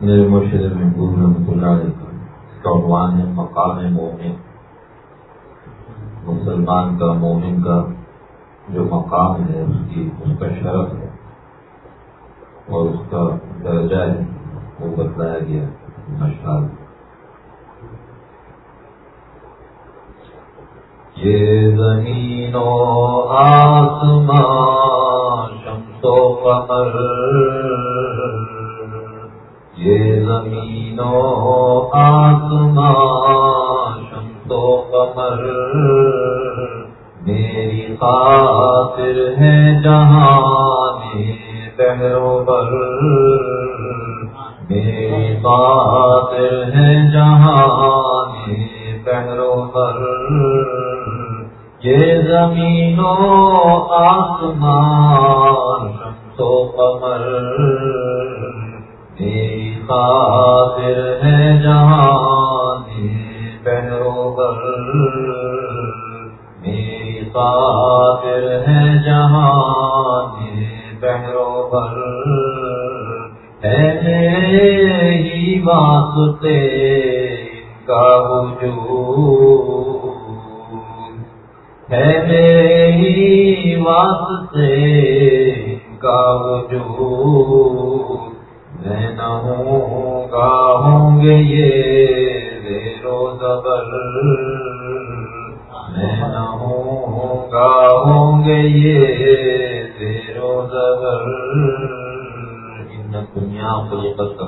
میرے مرشد محبوب رحمۃ اللہ علیہ کا عنوان ہے مقام مومن۔ مسلمان کا، مومن کا جو مقام ہے، اس کی، اس کا شرف ہے۔ اور اس کا درجہ ہے، وہ بتلایا گیا مشال یہ زمین و آسمان شمس و قمر یہ زمین و آسمان شمس قمر۔ میری خاطر ہے جہاں بہرو بر میری خاطر ہے جہاں بہرو بر یہ زمین و آسمان تو قمر۔ میری خاطر ہے جہاں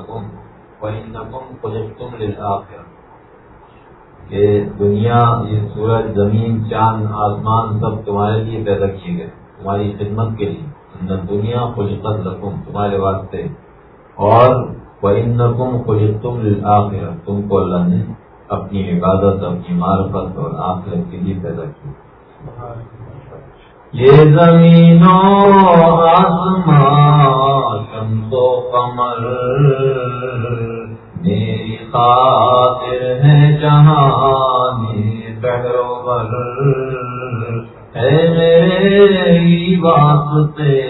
خلقت لکم و انکم خلقتم للآخرہ کہ دنیا، یہ سورج، زمین، چاند، آسمان، سب تمہارے لیے پیدا کیے گئے، تمہاری خدمت کے لیے۔ ان دنیا خلقت لکم، تمہارے واسطے۔ اور وَإِنَّكُمْ خُلِقْتُمْ لِلْآخِرَةِ، تم کو اللہ نے اپنی عبادت، اپنی معرفت اور آخرت کے لیے پیدا کی یہ زمین و آسمان شمس و قمر، میری خاطر ہے جہاں بہرو بر ہے میری واسطے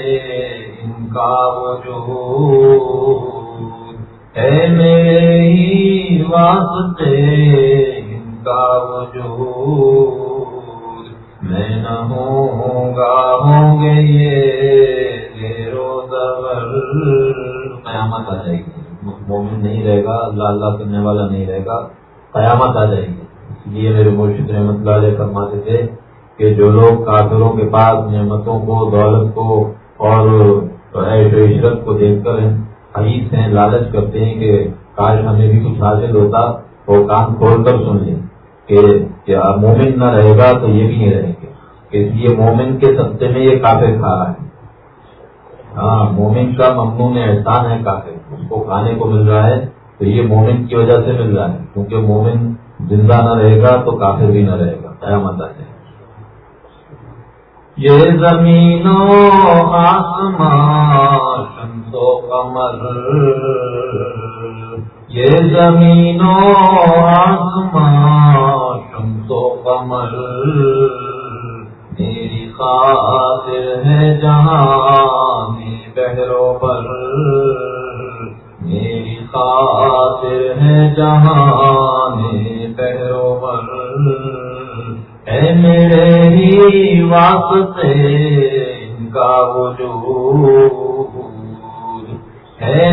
ان کا وجود۔ ہے میری واسطے ان کا وجود۔ میں نہ ہوں گا ہوں گے یہ قیامت آ جائے گی۔ مومن نہیں رہے گا، اللہ اللہ کرنے والا نہیں رہے گا۔ قیامت آ جائے گی۔ اس لیے میرے مرشد رحمت اللہ علیہ فرماتے تھے کہ جو لوگ کافروں کے پاس نعمتوں کو، دولت کو اور عشرت کو دیکھ کر حریث ہیں، لالچ کرتے ہیں کہ کاش ہمیں بھی کچھ حاصل ہوتا، وہ کام کھول کر سن لیں کہ مومن نہ رہے گا تو یہ بھی نہیں رہیں گے۔ اس لیے مومن کے سستے میں یہ کافر کھا رہا ہے۔ ہاں مومن کا ممنون احسان ہے کافر۔ اس کو کھانے کو مل رہا ہے تو یہ مومن کی وجہ سے مل رہا ہے۔ کیونکہ مومن زندہ نہ رہے گا تو کافر بھی نہ رہے گا۔ قیامت آ یہ زمین و آسمان شمس و قمر۔ یہ زمین و آسمان شمس و قمر میری خاطر ہے جہاں بہرو پر۔ میری خاطر ہے جہاں بہرو پر۔ ہے میرے ہی واسطے ان کا وجود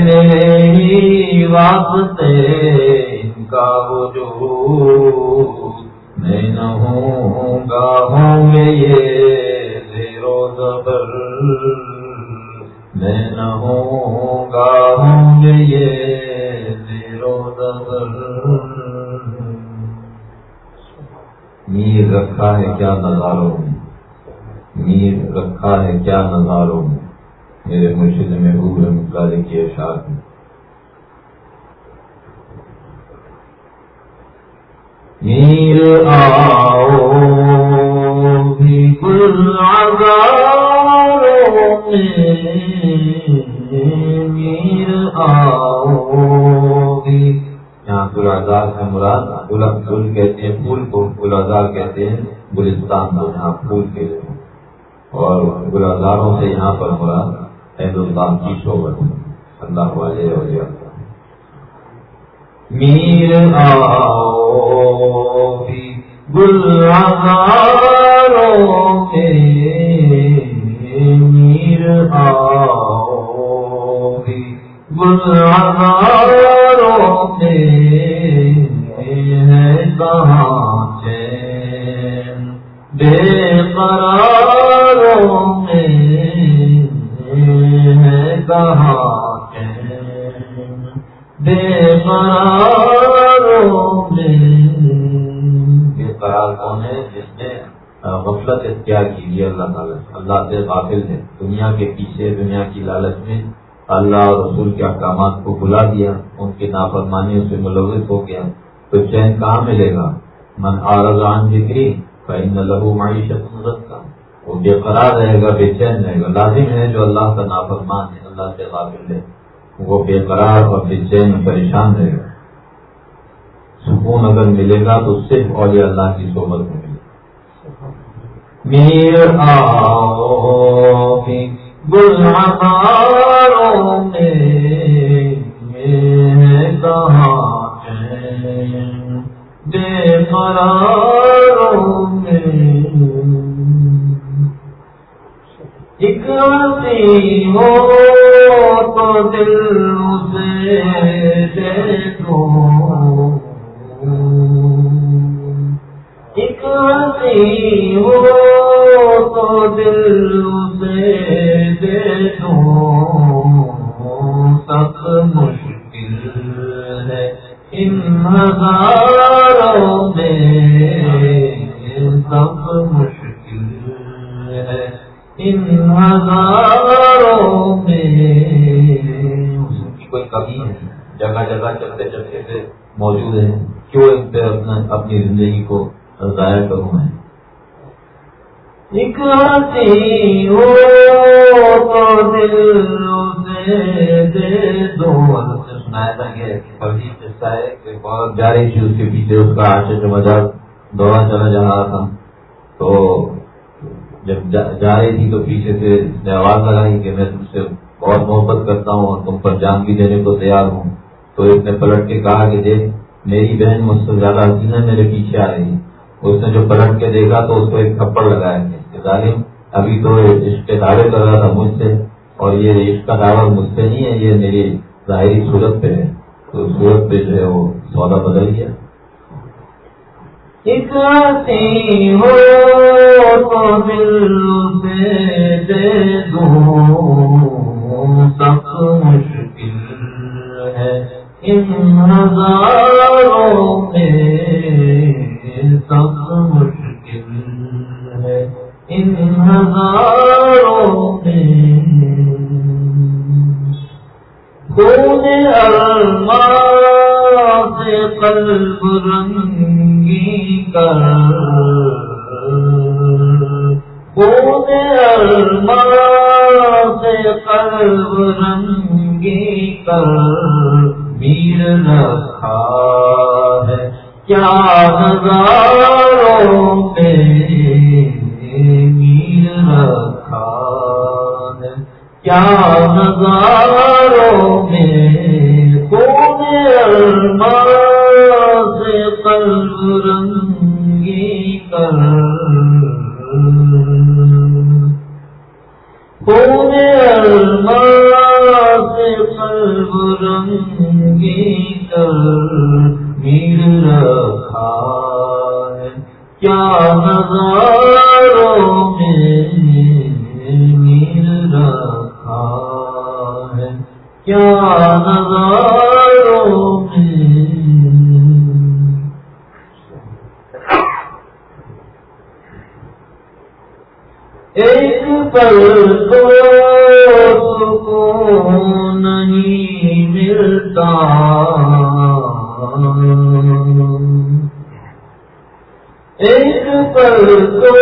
میرے ہی واسطے ان کا وجود میں نہ ہوں گا ہوں گے یہ زیرو زبر میں نہ ہوں گا ہوں گے یہ زیرو زبر میر رکھا ہے کیا نظاروں میر رکھا ہے کیا نظاروں میرے مرشد میں ابر مقدار کی اشاعت میں۔ میر آؤ بھی گل میر آؤ بھی۔ یہاں گلازار کا مراد گل گل کہتے ہیں، پھول کو گلازار کہتے ہیں۔ گلستان کو یہاں پھول کہتے ہیں۔ اور گلازاروں سے یہاں پر مراد ہندوستان کی شوبت اللہ والے اللہ۔ میر آؤ گل میر آؤ گل ہے کہاں چین۔ بے قراروں میں قرار کون ہے جس نے غفلت اختیار کی ہے اللہ تعالیٰ اللہ سے غافل ہے۔ دنیا کے پیچھے، دنیا کی لالچ میں اللہ اور رسول کے احکامات کو بلا دیا، ان کی نافرمانیوں سے ملوث ہو گیا۔ تو چین کہاں ملے گا؟ من آرزان بکری کہیں لہو معیشت مدد کا وہ بے قرار رہے گا، بے چین رہے گا۔ لازم ہے جو اللہ کا نافرمان ہے۔ اللہ سے غافل ہے۔ وہ بے قرار اور بے چین پریشان رہے گا سکون اگر ملے گا تو صرف اور اللہ کی صحبت میں ملے۔ گا میر میں کہاں بے قراروں ہو تو دل سے ہو تو دل سے دیکھو سب مشکل ہے ان چلتے چلتے سے موجود ہے کیوں ان پہ اپنا اپنی زندگی کو ضائع کروں میں؟ ایک ہو تو دل دو سنایا تھا کہ قصہ ہے کہ بہت جا رہی تھی اس کے پیچھے اس کا آشے جو مزاج دورہ چلا جا رہا تھا۔ تو جب جا رہی تھی تو پیچھے سے اس نے آواز لگائی کہ میں تم سے بہت محبت کرتا ہوں اور تم پر جان بھی دینے کو تیار ہوں۔ تو اس نے پلٹ کے کہا کہ دیکھ، میری بہن مجھ سے زیادہ حسین میرے پیچھے آ رہی اس نے جو پلٹ کے دیکھا تو اس کو ایک تھپڑ لگایا کہ ظالم، ابھی تو عشق کے دعوے کر رہا تھا مجھ سے، اور یہ عشق کا دعویٰ مجھ سے نہیں ہے، یہ میری ظاہری صورت پہ ہے۔ تو صورت پہ جو ہے وہ سودا بدل گیا۔ ہو تو دل سے دے سب مشکل ہے۔ ہزاروں میں سب مشکل ہے ان ہزاروں میں خون سے قلب رنگی کر سے قلب رنگی کر میر رکھا ہے۔ کیا نظاروں میں میر رکھا ہے۔ کیا نظاروں دیکھ پر تو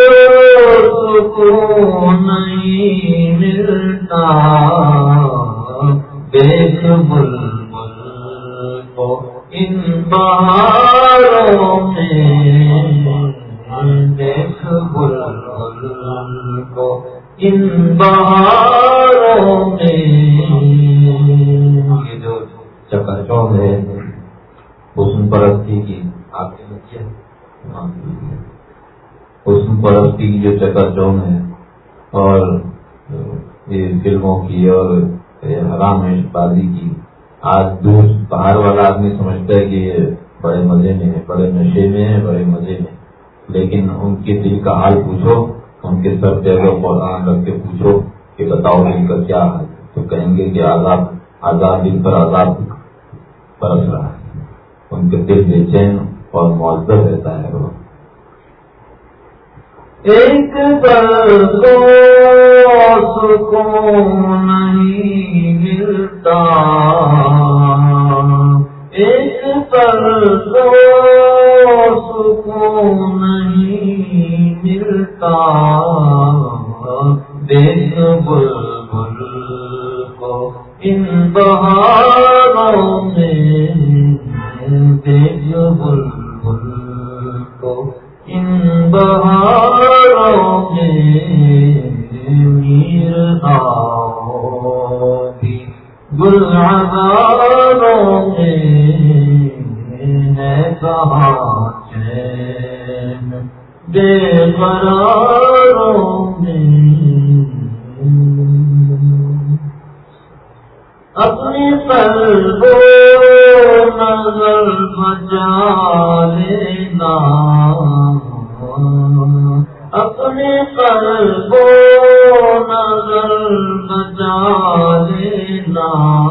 سکون نہیں ملتا۔ دیکھ بل بل ان بہاروں میں۔ دیکھ بل بل ان بہاروں میں۔ جو چکر چوک ہے حسن پرستی کی آپ کے بچے حسن پرستی کی جو چکر چون ہے اور یہ فلموں کی اور حرام بازی کی، آج دور باہر والا آدمی سمجھتا ہے کہ یہ بڑے مزے میں ہے بڑے نشے میں ہے بڑے مزے میں لیکن ان کے دل کا حال پوچھو، ان کے سر پہ اگر قرآن رکھ کے پوچھو کہ بتاؤ دل کا کیا حال تو کہیں گے کہ آزاد آزاد دل پر آزاد برس رہا ہے۔ ان کے دل بے چین اور معذر رہتا ہے وہ۔ ایک سکون نہیں ملتا۔ ایک پر سکون نہیں ملتا۔ دیکھ بل بل کو ان بہاروں میں دیکھ بل بہاروں میں میر آؤ میں چین؟ بے قراروں میں۔ اپنی نظر بچا لینا۔ اپنے قلب و نظر بچا لینا۔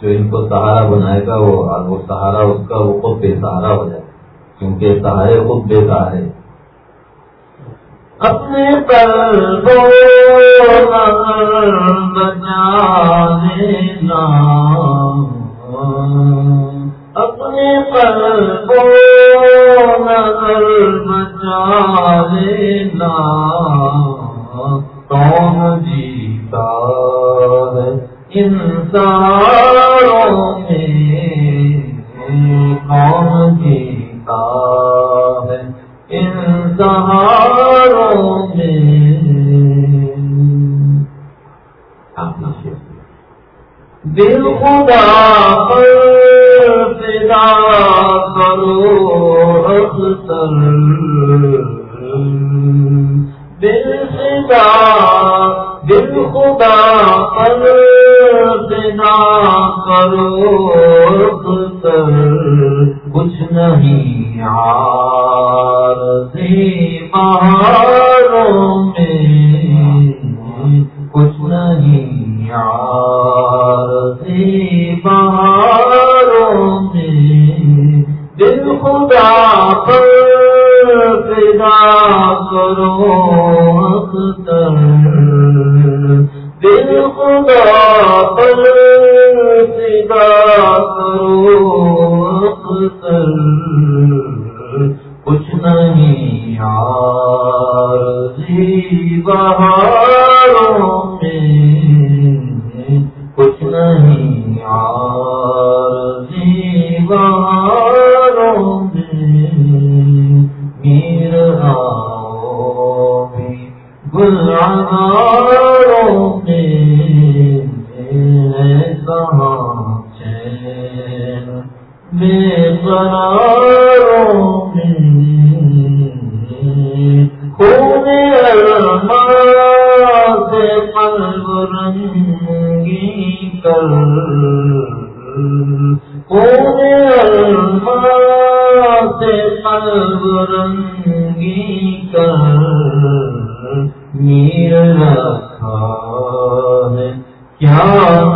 جو ان کو سہارا بنائے گا وہ سہارا اس کا وہ خود بے سہارا ہو جائے کیونکہ سہارے خود بے سہارے اپنے بچا لینا اپنے پر نظر بچا لینا کون جیتا ہے دل خدا پر فدا کرو اختر کرو کچھ نہیں بہاروں میں، کچھ نہیں بہاروں میں۔ دل خدا پر فدا کرو اختر دل خدا پر کرو اختر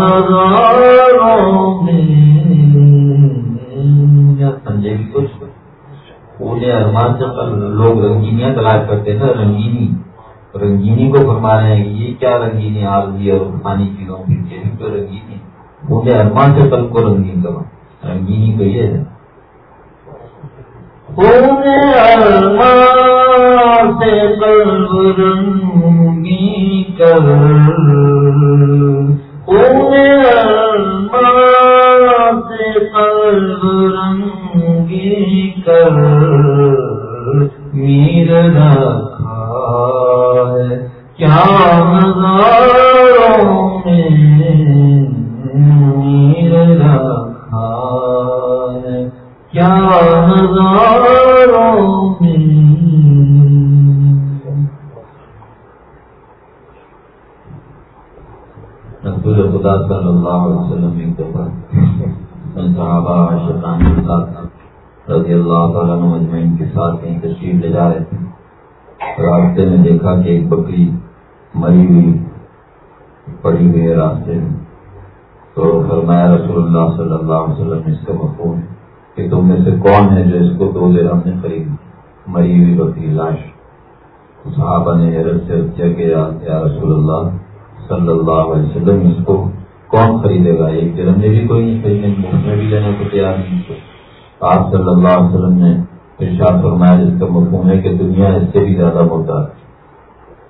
نظاروں میں سنجے بھی کچھ پورے ارمان سے لوگ رنگینیاں تلاش کرتے تھے رنگینی رنگینی کو فرما رہے ہیں یہ کیا رنگینی آرزی اور پانی چیزوں کی یہ بھی تو رنگینی پورے ارمان سے کل کو رنگین کرو رنگینی تو یہ ہے پورے ارمان سے قلب رنگی کر رنگی کر میرا رسول خدا صلی اللہ علیہ وسلم ایک دفعہ صحابہ شیطان کے ساتھ رضی اللہ تعالیٰ مجمعین کے ساتھ کہیں تشریف لے جا رہے تھے۔ راستے میں دیکھا کہ ایک بکری مری ہوئی، پڑی ہوئی ہے راستے میں۔ تو فرمایا رسول اللہ صلی اللہ علیہ وسلم، اس کا مفہوم ہے کہ تم میں سے کون ہے جو اس کو دو دیر ہم نے خریدی مری ہوئی بکری لاش۔ صحابہ نے حیرت سے کیا کہ یا رسول اللہ صلی اللہ علیہ وسلم، اس کو کون خریدے گا؟ ایک درم میں بھی کوئی نہیں خریدنے مفت میں بھی لینے کو تیار نہیں آپ صلی اللہ علیہ وسلم نے ارشاد فرمایا، جس کا مفہوم ہے کہ دنیا اس سے بھی زیادہ ہوتا ہے۔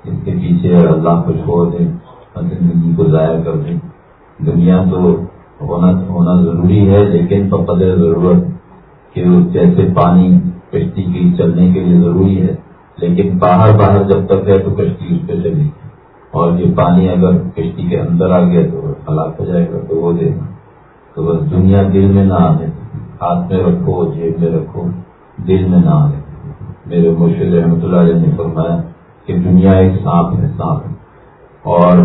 اس کے پیچھے اللہ کو چھوڑ دیں زندگی کو ضائع کر دیں۔ دنیا تو ہونا ہونا ضروری ہے، لیکن بقدر ضرورت کہ جیسے پانی کشتی کی چلنے کے لیے ضروری ہے، لیکن باہر باہر جب تک ہے تو کشتی اس پہ چلے۔ گی اور یہ پانی اگر کشتی کے اندر آ گیا تو ہلاک ہو جائے گا تو وہ دینا تو بس دنیا دل میں نہ آنے، ہاتھ میں رکھو، جیب میں رکھو، دل میں نہ آنے۔ میرے مرشد رحمۃ اللہ علیہ نے فرمایا کہ دنیا ایک سانپ ہے، سانپ۔ اور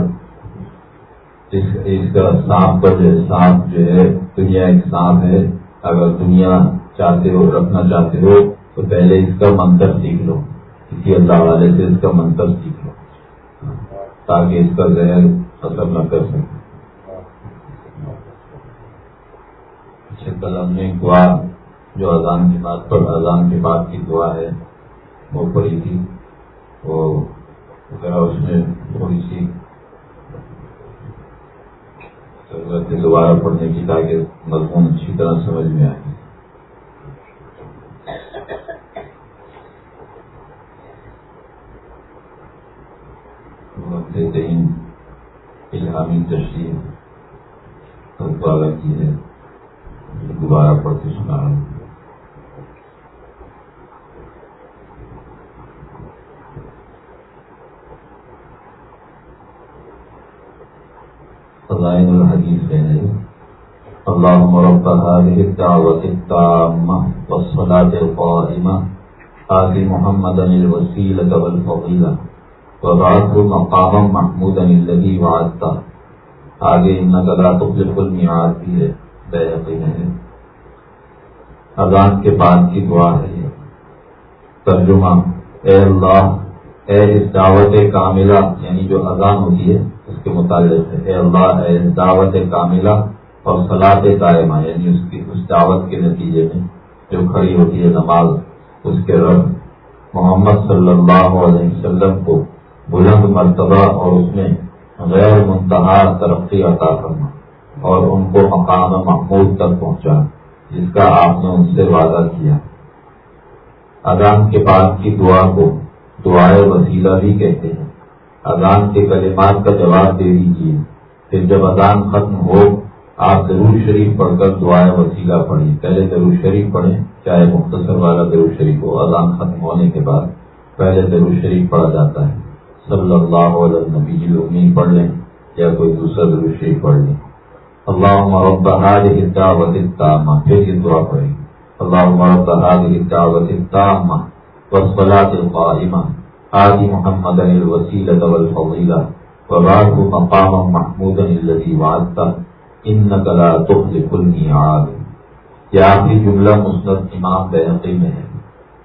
اس کا سانپ کا جو سانپ جو ہے، دنیا ایک سانپ ہے۔ اگر دنیا چاہتے ہو، رکھنا چاہتے ہو، تو پہلے اس کا منتر سیکھ لو۔ کسی اللہ والے سے اس کا منتر سیکھ لو۔ تاکہ اس کا ذہن اثر نہ کر سکے۔ اچھا کل ہم نے دعا جو اذان کی بات پر، اذان کے بعد کی دعا ہے، وہ پڑھی تھی۔ وہ اس میں تھوڑی سی ضرورت ہے دوبارہ پڑھنے کی تاکہ مضمون اچھی طرح سمجھ میں آئے۔ ترین الہامی تشریح دوبارہ کی ہے، دوبارہ پڑھتے سنا رہا ہوں۔ فضائن الحدیث میں ہے اللهم رب هذه الدعوة التامة والصلاة القائمة آت محمدا الوسيلة والفضيلة وبعث مقام محمود الذي وعدتا آگے ان لا تخلف الميعاد بھی ہے، بے یقین ہے۔ اذان کے بعد کی دعا ہے۔ ترجمہ، اے اللہ، اے اس دعوت کاملہ یعنی جو اذان ہوتی ہے، اس کے متعلق ہے۔ اے اللہ، اے اس دعوت کاملہ اور صلاح دائمہ یعنی اس کی، اس دعوت کے نتیجے میں جو کھڑی ہوتی ہے نماز، اس کے رب محمد صلی اللہ علیہ وسلم کو بلند مرتبہ اور اس میں غیر منتہا ترقی عطا کرنا اور ان کو مقام محمود تک پہنچا، جس کا آپ نے ان سے وعدہ کیا۔ اذان کے بعد کی دعا کو دعائے وسیلہ بھی کہتے ہیں۔ اذان کے کلمات کا جواب دے دیجیے پھر جب اذان ختم ہو، آپ ضرور شریف پڑھ کر دعائے وسیلہ پڑھیں۔ پہلے ضرور شریف پڑھیں، چاہے مختصر والا ضرور شریف ہو۔ اذان ختم ہونے کے بعد پہلے ضرور شریف پڑھا جاتا ہے۔ صلی اللہ علیہ نبی جی پڑھ لیں یا کوئی دوسرا شریف پڑھ لیں۔ اللہ رب هذه الدعوة التامة پھر یہ دعا پڑھیں۔ اللهم رب هذه الدعوة التامة والصلاة القائمة آدي محمدا الوسيلة والفضيلة وبعثه مقاما محمودا الذي وعدته انك لا تخلف الميعاد یہ آخری جملہ مسند امام بینقی میں ہے۔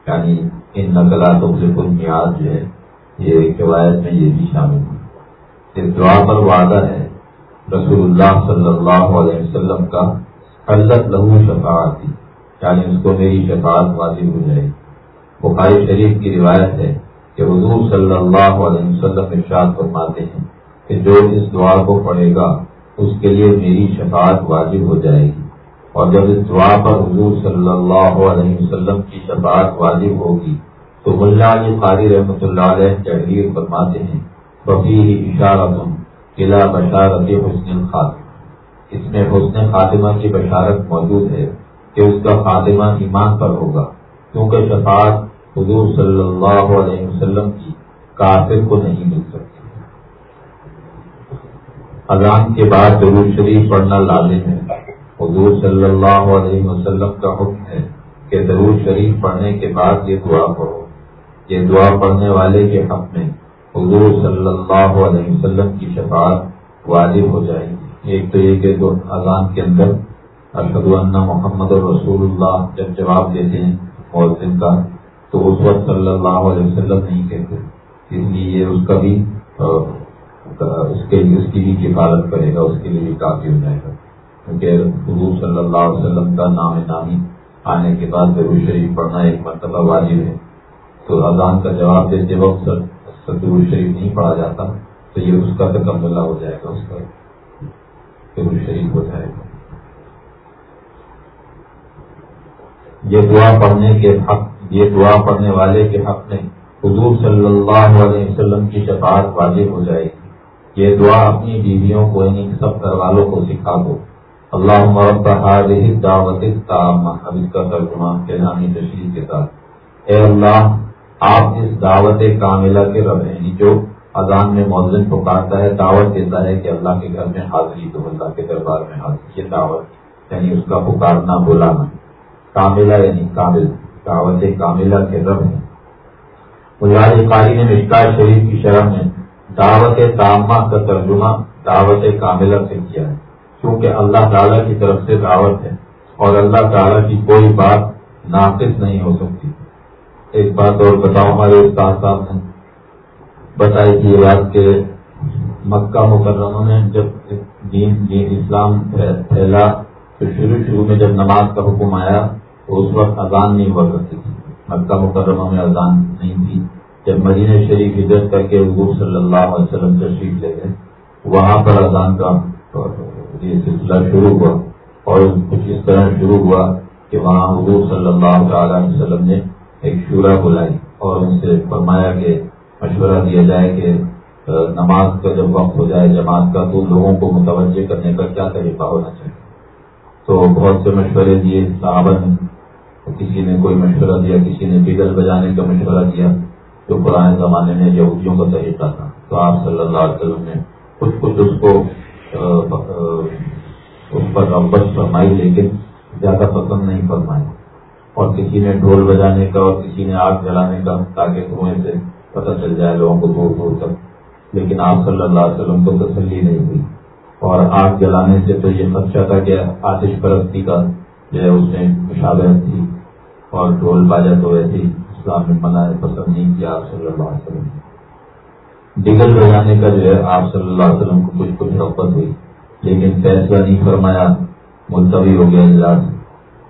یعنی انك لا تخلف الميعاد جو ہے۔ یہ ایک روایت میں یہ بھی شامل ہے۔ اس دعا پر وعدہ ہے رسول اللہ صلی اللہ علیہ وسلم کا حلت لہو شفاعت تھی یعنی اس کو میری شفاعت واضح ہو جائے۔ بخاری شریف کی روایت ہے کہ حضور صلی اللہ علیہ وسلم ارشاد فرماتے ہیں کہ جو اس دعا کو پڑھے گا، اس کے لیے میری شفاعت واجب ہو جائے گی۔ اور جب اس دعا پر حضور صلی اللہ علیہ وسلم کی شفاعت واجب ہوگی تو ملا علی قاری رحمۃ اللہ علیہ تحریر فرماتے ہیں وفی اشارت قلعہ بشارت حسن الخاط اس میں حسن خاتمہ کی بشارت موجود ہے کہ اس کا خاتمہ ایمان پر ہوگا، کیونکہ شفاعت حضور صلی اللہ علیہ وسلم کی کافر کو نہیں مل سکتی۔ اذان کے بعد ضرور شریف پڑھنا لازم ہے۔ حضور صلی اللہ علیہ وسلم کا حکم ہے کہ ضرور شریف پڑھنے کے بعد یہ دعا پڑھو۔ یہ دعا پڑھنے والے کے حق میں حضور صلی اللہ علیہ وسلم کی شفاعت واجب ہو جائے گی۔ ایک تو یہ کہ اذان کے اندر ارشد اللہ محمد رسول اللہ جب جواب دیتے ہیں مؤذن کا، تو اس وقت صلی اللہ علیہ وسلم نہیں کہتے۔ اس لیے یہ اس کا بھی اس کے، اس کی بھی کفالت کرے گا، اس کے لیے بھی کافی ہو جائے گا۔ کیونکہ حضور صلی اللہ علیہ وسلم کا نام نامی آنے کے بعد ضرور شریف پڑھنا ایک مرتبہ واجب ہے۔ تو اذان کا جواب دیتے وقت ضرور شریف نہیں پڑھا جاتا، تو یہ اس کا تکملہ ہو جائے گا، اس کا ضرور شریف ہو جائے گا۔ یہ دعا پڑھنے کے حق، یہ دعا پڑھنے والے کے حق میں حضور صلی اللہ علیہ وسلم کی شفاعت واضح ہو جائے گی۔ یہ دعا اپنی بیویوں کو یعنی سب گھر والوں کو سکھا دو۔ اللہ مرب دعوت اب اس کا ترجمہ کہانی تشریح کے ساتھ۔ اے اللہ آپ اس دعوت کاملہ کے رب ہیں یعنی جو اذان میں مؤذن پکارتا ہے، دعوت دیتا ہے کہ اللہ کے گھر میں حاضری تو اللہ کے دربار میں حاضری، یہ دعوت یعنی اس کا پکارنا، بلانا، کاملہ یعنی کامل، دعوت کاملہ کے رب ہیں۔ مجاز قاری نے مشکا شریف کی شرح میں دعوت تامہ کا ترجمہ دعوت کاملہ سے کیا ہے کیونکہ اللہ تعالیٰ کی طرف سے دعوت ہے اور اللہ تعالیٰ کی کوئی بات ناقص نہیں ہو سکتی۔ ایک بات اور بتاؤ ہمارے استاد صاحب نے بتائی تھی بات کہ مکہ مکرمہ میں جب دین دین اسلام پھیلا، تو شروع شروع میں جب نماز کا حکم آیا، تو اس وقت اذان نہیں ہوا کرتی تھی۔ مکہ مکرمہ میں اذان نہیں تھی۔ جب مدینہ شریف ہجرت کر کے حضور صلی اللہ علیہ وسلم تشریف لے گئے، وہاں پر اذان کا یہ سلسلہ شروع ہوا اور کچھ اس طرح شروع ہوا کہ وہاں حضور صلی اللہ علیہ وسلم نے ایک شورا بلائی اور ان سے فرمایا کہ مشورہ دیا جائے کہ نماز کا جب وقت ہو جائے، جماعت کا، تو لوگوں کو متوجہ کرنے کا کیا طریقہ ہونا چاہیے؟ تو بہت سے مشورے دیے، صحابہ نے، کسی نے کوئی مشورہ دیا، کسی نے بگل بجانے کا مشورہ دیا جو پرانے زمانے میں یہودیوں کا طریقہ تھا۔ تو آپ صلی اللہ علیہ وسلم نے کچھ کچھ اس کو اس پر ربت فرمائی، لیکن زیادہ پسند نہیں فرمائی۔ اور کسی نے ڈھول بجانے کا اور کسی نے آگ جلانے کا تاکہ کنویں سے پتہ چل جائے لوگوں کو دور دور تک۔ لیکن آپ صلی اللہ علیہ وسلم کو تسلی نہیں ہوئی۔ اور آگ جلانے سے تو یہ خدشہ تھا کہ آتش پرستی کا جو ہے، اس میں مشابہت تھی اور ڈھول باجا تو ویسے اسلام میں منع پسند نہیں کیا آپ صلی اللہ علیہ وسلم۔ ڈگل بجانے کا جو ہے، آپ صلی اللہ علیہ وسلم کو کچھ کچھ رقبت ہوئی، لیکن فیصلہ نہیں فرمایا، ملتوی ہو گیا اجلاس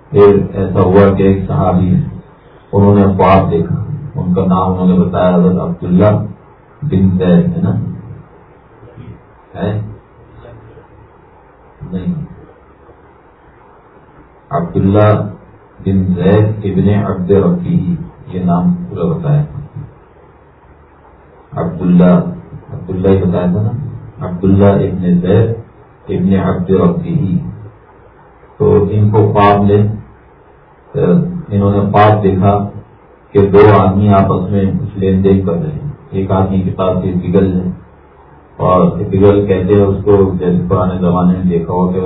پھر ایسا ہوا کہ ایک صحابی انہوں نے خواب دیکھا، ان کا نام انہوں نے بتایا، حضرت عبداللہ بن زید، ہے نا؟ نہیں۔ عبداللہ بن زید ابن عبد ربی یہ نام پورا بتایا۔ عبداللہ عبداللہ ہی بتایا تھا نا؟ عبداللہ ابن زید ابن عبد ربی تو ان کو خواب نے انہوں نے خواب دیکھا کہ دو آدمی آپس میں کچھ لین دین کر رہے ہیں۔ ایک آدمی کے پاس ایک بگل ہے اور بگل کہتے ہیں اس کو جیسے پرانے زمانے میں دیکھا ہو کہ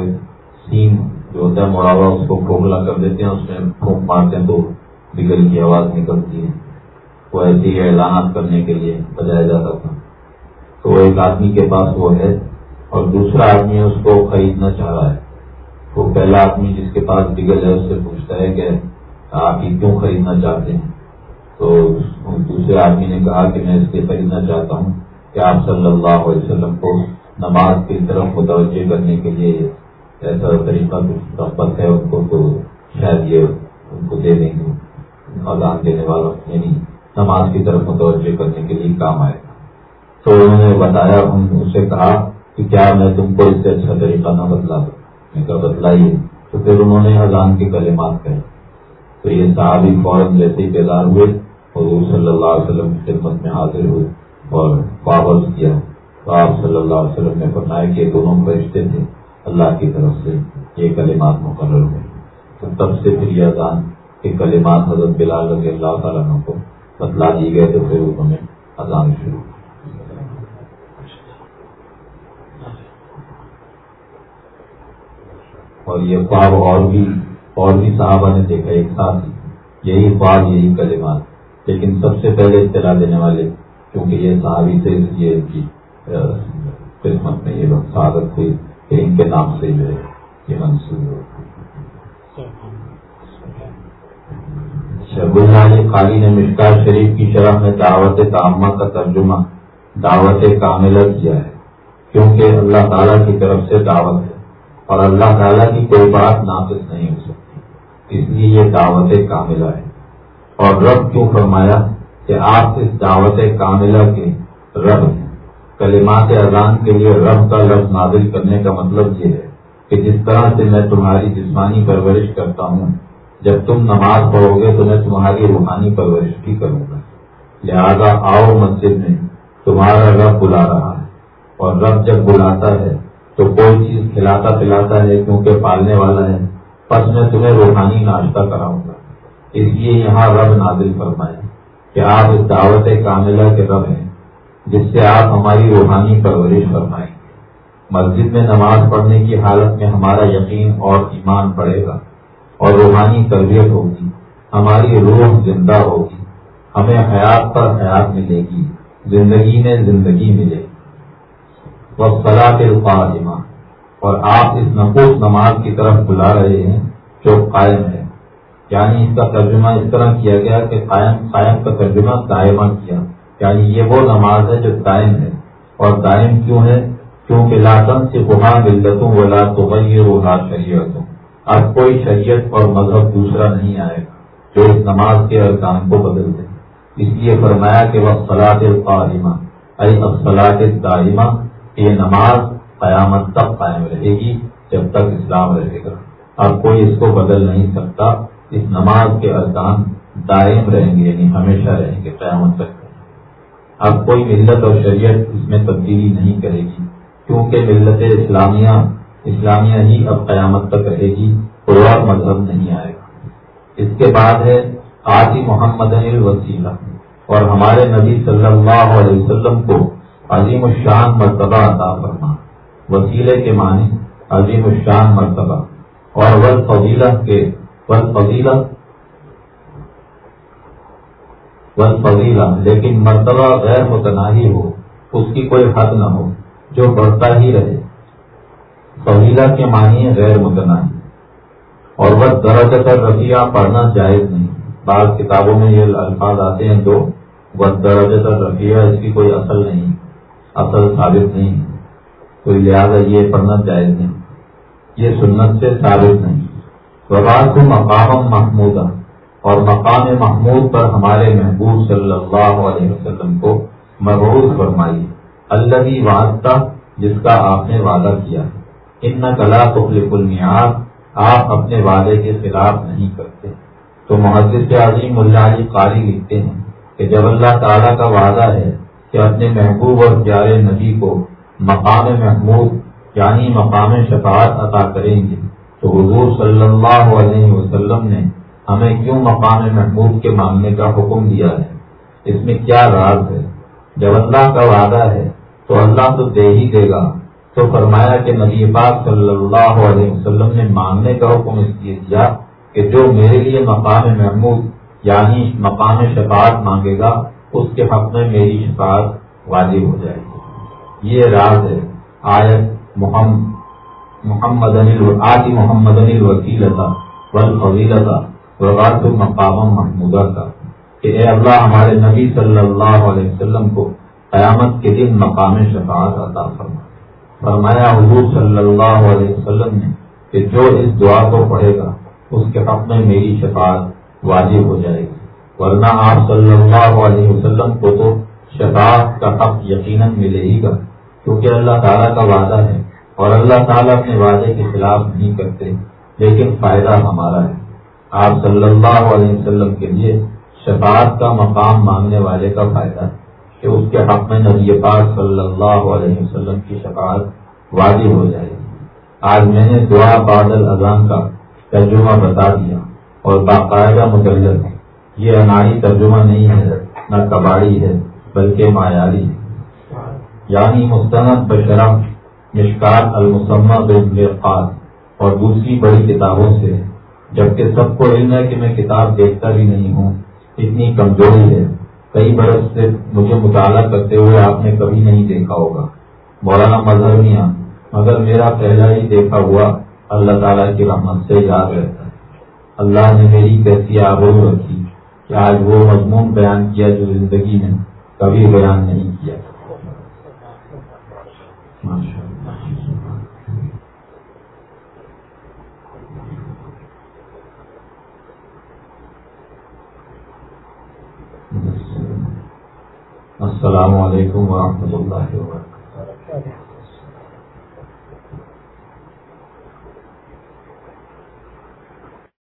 سیم جو ہوتا ہے مڑاوا اس کو کھوکھلا کر دیتے ہیں، اس میں پھونک مارتے ہیں تو بگل کی آواز نکلتی ہے۔ وہ ایسے ہی اعلانات کرنے کے لیے بجایا جاتا تھا۔ تو ایک آدمی کے پاس وہ ہے اور دوسرا آدمی اس کو خریدنا چاہ رہا ہے۔ وہ پہلا آدمی جس کے پاس بگل ہے، اس سے پوچھتا ہے کہ آپ یہ کیوں خریدنا چاہتے ہیں؟ تو دوسرے آدمی نے کہا کہ میں اس لیے خریدنا چاہتا ہوں کہ آپ صلی اللہ علیہ وسلم کو نماز کی طرف متوجہ کرنے کے لیے ایسا طریقہ کچھ رغبت ہے، ان کو تو شاید یہ ان کو دے دیں گے۔ اذان دینے والوں یعنی نماز کی طرف متوجہ کرنے کے لیے کام آئے۔ گا تو انہوں نے بتایا اس سے کہا کہ کیا میں تم کو اس سے اچھا طریقہ نہ بدلا دوں میں کہا بتلائیے تو پھر انہوں نے اذان کے کلمات کہے۔ تو یہ صحابی فوراً جیسے ہی بیدار ہوئے، حضور صلی اللہ علیہ وسلم کی خدمت میں حاضر ہوئے اور پابند کیا۔ تو آپ صلی اللہ علیہ وسلم نے فرمایا کہ دونوں فرشتے تھے اللہ کی طرف سے، یہ کلمات مقرر ہوئے۔ تو تب سے پھر یہ اذان کے کلمات حضرت بلال رضی اللہ تعالیٰ کو بتلا دی گئے تو پھر انہوں نے اذان شروع اور یہ خواب اور بھی اور بھی صحابہ نے دیکھا ایک ساتھ یہی خواب، یہی کلمات۔ لیکن سب سے پہلے اطلاع دینے والے، کیونکہ یہ صحابی سے یہ ان کی قسمت میں یہ سعادت ہوئی کہ ان کے نام سے جو ہے یہ منصوب ہو۔ شب اللہ قالی نے مشکار شریف کی شرح میں دعوت تعمہ کا ترجمہ دعوت کاملہ کیا ہے، کیونکہ اللہ تعالیٰ کی طرف سے دعوت ہے۔ اور اللہ تعالیٰ کی کوئی بات ناقص نہیں ہو سکتی۔ اس لیے یہ دعوت کاملہ ہے۔ اور رب کیوں فرمایا کہ آپ اس دعوت کاملہ کے رب ہیں؟ کلمات اذان کے لیے رب کا لفظ نازل کرنے کا مطلب یہ ہے کہ جس طرح سے میں تمہاری جسمانی پرورش کرتا ہوں، جب تم نماز پڑھو گے تو میں تمہاری روحانی پرورش بھی کروں گا۔ لہذا آؤ مسجد میں تمہارا رب بلا رہا ہے۔ اور رب جب بلاتا ہے تو کوئی چیز کھلاتا پلاتا ہے، کیونکہ پالنے والا ہے۔ بس میں تمہیں روحانی ناشتہ کراؤں گا۔ اس لیے یہاں رب نازل فرمائے کہ آپ اس دعوت کاملہ کے رب ہیں، جس سے آپ ہماری روحانی پرورش فرمائیں۔ گے مسجد میں نماز پڑھنے کی حالت میں ہمارا یقین اور ایمان پڑے گا اور روحانی تربیت ہوگی، ہماری روح زندہ ہوگی، ہمیں حیات پر حیات ملے گی، زندگی میں زندگی ملے گی۔ وہ کے اور آپ اس نقوص نماز کی طرف بلا رہے ہیں، جو قائم ہے۔ یعنی اس کا ترجمہ اس طرح کیا گیا کہ قائم قائم کا ترجمہ دائمہ کیا۔ یعنی یہ وہ نماز ہے جو دائم ہے۔ اور دائم کیوں ہے؟ کیونکہ لاتن سے بہا ملتوں ولا تو لا شریعتوں۔ اب کوئی شریعت اور مذہب دوسرا نہیں آئے گا جو اس نماز کے ارکان کو بدل دے۔ اس لیے فرمایا کہ وہ سلاد القاعمہ ارے اب سلاد دائمہ یہ نماز قیامت تک قائم رہے گی جب تک اسلام رہے گا۔ اب کوئی اس کو بدل نہیں سکتا۔ اس نماز کے ارکان دائم رہیں گے یعنی ہمیشہ رہیں گے، قیامت تک۔ اب کوئی ملت اور شریعت اس میں تبدیلی نہیں کرے گی، کیونکہ ملت اسلامیہ اسلامیہ ہی اب قیامت تک رہے گی کوئی اور مذہب نہیں آئے گا۔ اس کے بعد ہے آج محمد الوسیلہ، اور ہمارے نبی صلی اللہ علیہ وسلم کو عظیم الشان مرتبہ عطا فرما۔ وسیلے کے معنی عظیم الشان مرتبہ۔ اور ول فضیلہ کے ول فضیلہ فضیلہ لیکن مرتبہ غیر متناہی ہو، اس کی کوئی حد نہ ہو، جو بڑھتا ہی رہے۔ فضیلہ کے معنی غیر متناہی۔ اور وہ درج کر رفیہ پڑھنا جائز نہیں۔ بعض کتابوں میں یہ الفاظ آتے ہیں دو وہ درج کر رفیہ اس کی کوئی اصل نہیں۔ اصل ثابت نہیں کوئی لہٰذا یہ پڑھنا جائز نہیں۔ یہ سنت سے ثابت نہیں۔ وباد کو مقام محمودہ اور مقام محمود پر ہمارے محبوب صلی اللہ علیہ وسلم کو مبعوث فرمائی۔ اللہ کی واسطہ جس کا آپ نے وعدہ کیا۔ ان کلا تخلق المیاد آپ اپنے وعدے کے خلاف نہیں کرتے۔ تو محدث عظیم اللہ علی قاری لکھتے ہیں کہ جب اللہ تعالیٰ کا وعدہ ہے کہ اپنے محبوب اور پیارے نبی کو مقام محمود یعنی مقام شفاعت عطا کریں گے۔ تو حضور صلی اللہ علیہ وسلم نے ہمیں کیوں مقام محبوب کے مانگنے کا حکم دیا ہے؟ اس میں کیا راز ہے؟ جب اللہ کا وعدہ ہے تو اللہ تو دے ہی دے گا۔ تو فرمایا کہ نبی پاک صلی اللہ علیہ وسلم نے مانگنے کا حکم اس لیے دیا کہ جو میرے لیے مقام محمود یعنی مقام شفاعت مانگے گا اس کے حق میں میری شفاعت واجب ہو جائے گی۔ یہ راز ہے۔ آیت محمد محمد محمد الوکیل تھا فضیل تھا تو مقام محمودہ کا۔ کہ اے اللہ، ہمارے نبی صلی اللہ علیہ وسلم کو قیامت کے دن مقام شفاعت عطا فرما۔ فرمایا حضور صلی اللہ علیہ وسلم نے کہ جو اس دعا کو پڑھے گا، اس کے حق میں میری شفاعت واجب ہو جائے گی۔ ورنہ آپ صلی اللہ علیہ وسلم کو تو شفاعت کا حق یقیناً ملے ہی گا، کیونکہ اللہ تعالیٰ کا وعدہ ہے اور اللہ تعالیٰ اپنے وعدے کے خلاف نہیں کرتے، لیکن فائدہ ہمارا ہے۔ آپ صلی اللہ علیہ وسلم کے لیے شفاعت کا مقام مانگنے والے کا فائدہ ہے کہ اس کے حق میں نبی پاک صلی اللہ علیہ وسلم کی شفاعت واضح ہو جائے گی۔ آج میں نے دعا بادل اذان کا ترجمہ بتا دیا اور باقاعدہ مدلل یہ اناڑی ترجمہ نہیں ہے، نہ کباڑی ہے، بلکہ معیاری ہے۔ یعنی مستند بشرم مشکات المسمہ خاص اور دوسری بڑی کتابوں سے، جبکہ سب کو علم ہے کہ میں کتاب دیکھتا بھی نہیں ہوں، اتنی کمزوری ہے۔ کئی برس سے مجھے مطالعہ کرتے ہوئے آپ نے کبھی نہیں دیکھا ہوگا۔ مولانا مظہر میاں، مگر میرا پہلا ہی دیکھا ہوا اللہ تعالیٰ کی رحمت سے یاد رہتا ہے۔ اللہ نے میری کیسی آبرو رکھی۔ کہ آج وہ مضمون بیان کیا جو زندگی میں کبھی بیان نہیں کیا۔ السلام علیکم ورحمۃ اللہ وبرکاتہ۔